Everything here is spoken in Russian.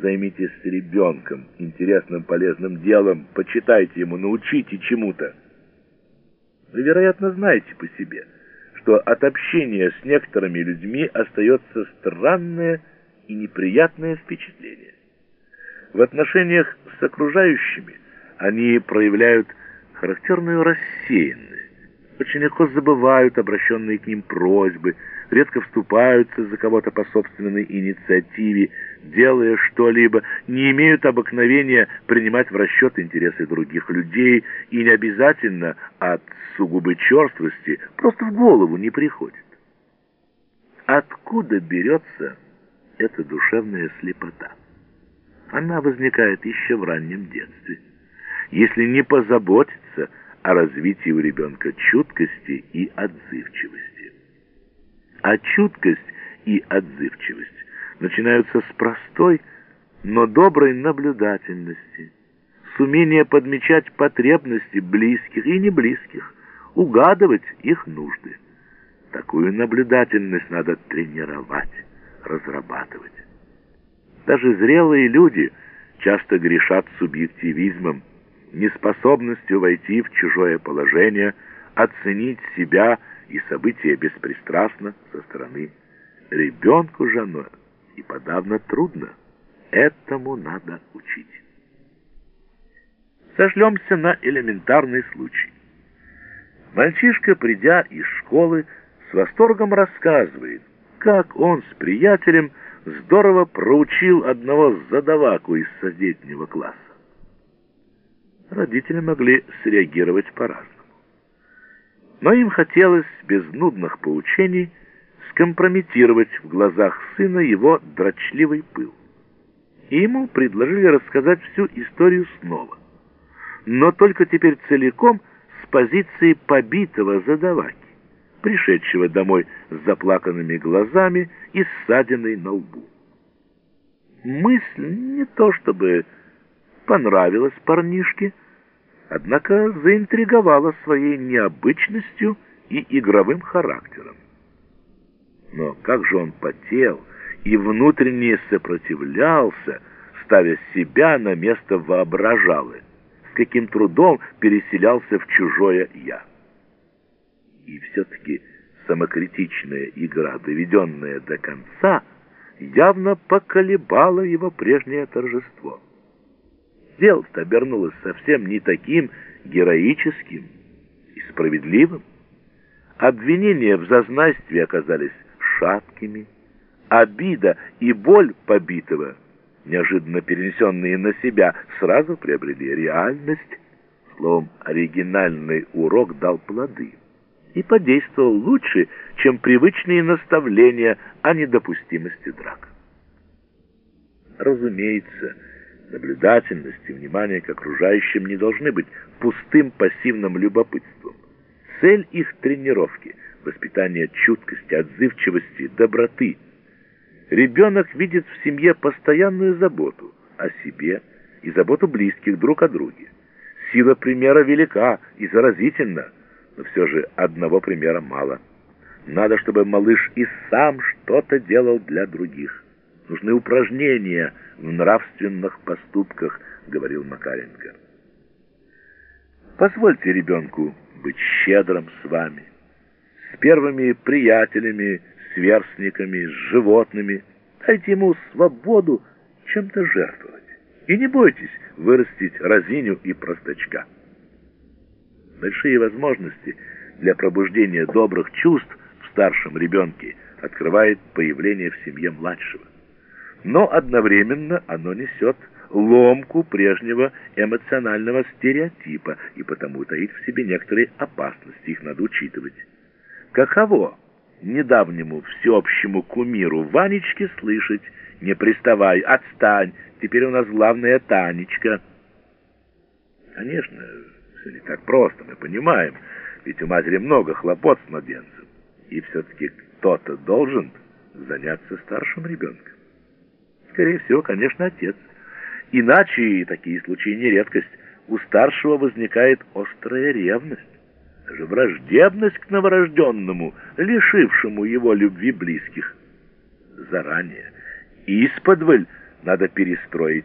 Займитесь с ребенком, интересным, полезным делом, почитайте ему, научите чему-то. Вы, вероятно, знаете по себе, что от общения с некоторыми людьми остается странное и неприятное впечатление. В отношениях с окружающими они проявляют характерную рассеянность, очень легко забывают обращенные к ним просьбы, редко вступаются за кого-то по собственной инициативе, делая что-либо, не имеют обыкновения принимать в расчет интересы других людей и не обязательно от сугубой черствости просто в голову не приходит. Откуда берется эта душевная слепота? Она возникает еще в раннем детстве. Если не позаботиться о развитии у ребенка чуткости и отзывчивости. А чуткость и отзывчивость начинаются с простой, но доброй наблюдательности, с умения подмечать потребности близких и неблизких, угадывать их нужды. Такую наблюдательность надо тренировать, разрабатывать. Даже зрелые люди часто грешат субъективизмом, неспособностью войти в чужое положение, оценить себя и события беспристрастно со стороны. Ребенку же и подавно трудно. Этому надо учить. Сошлемся на элементарный случай. Мальчишка, придя из школы, с восторгом рассказывает, как он с приятелем здорово проучил одного задаваку из соседнего класса. Родители могли среагировать по-разному. Но им хотелось без нудных поучений скомпрометировать в глазах сына его дрочливый пыл. И ему предложили рассказать всю историю снова, но только теперь целиком с позиции побитого задаваки, пришедшего домой с заплаканными глазами и ссадиной на лбу. Мысль не то чтобы понравилась парнишке, однако заинтриговала своей необычностью и игровым характером. Но как же он потел и внутренне сопротивлялся, ставя себя на место воображалы, с каким трудом переселялся в чужое «я». И все-таки самокритичная игра, доведенная до конца, явно поколебала его прежнее торжество. Дело-то обернулось совсем не таким героическим и справедливым. Обвинения в зазнайстве оказались шаткими, обида и боль побитого, неожиданно перенесенные на себя, сразу приобрели реальность. Словом, оригинальный урок дал плоды и подействовал лучше, чем привычные наставления о недопустимости драк. Разумеется, наблюдательность и внимание к окружающим не должны быть пустым пассивным любопытством. Цель их тренировки – воспитание чуткости, отзывчивости, доброты. Ребенок видит в семье постоянную заботу о себе и заботу близких друг о друге. Сила примера велика и заразительна, но все же одного примера мало. Надо, чтобы малыш и сам что-то делал для других. Нужны упражнения в нравственных поступках, говорил Макаренко. Позвольте ребенку быть щедрым с вами с первыми приятелями, сверстниками, с животными. Дайте ему свободу чем-то жертвовать. И не бойтесь вырастить разиню и простачка. Большие возможности для пробуждения добрых чувств в старшем ребенке открывает появление в семье младшего. Но одновременно оно несет ломку прежнего эмоционального стереотипа и потому таит в себе некоторые опасности, их надо учитывать. Каково недавнему всеобщему кумиру Ванечке слышать «Не приставай, отстань, теперь у нас главная Танечка». Конечно, все не так просто, мы понимаем, ведь у матери много хлопот с младенцем, и все-таки кто-то должен заняться старшим ребенком. Скорее всего, конечно, отец. Иначе, такие случаи не редкость, у старшего возникает острая ревность даже враждебность к новорожденному, лишившему его любви близких. Заранее, исподволь, надо перестроить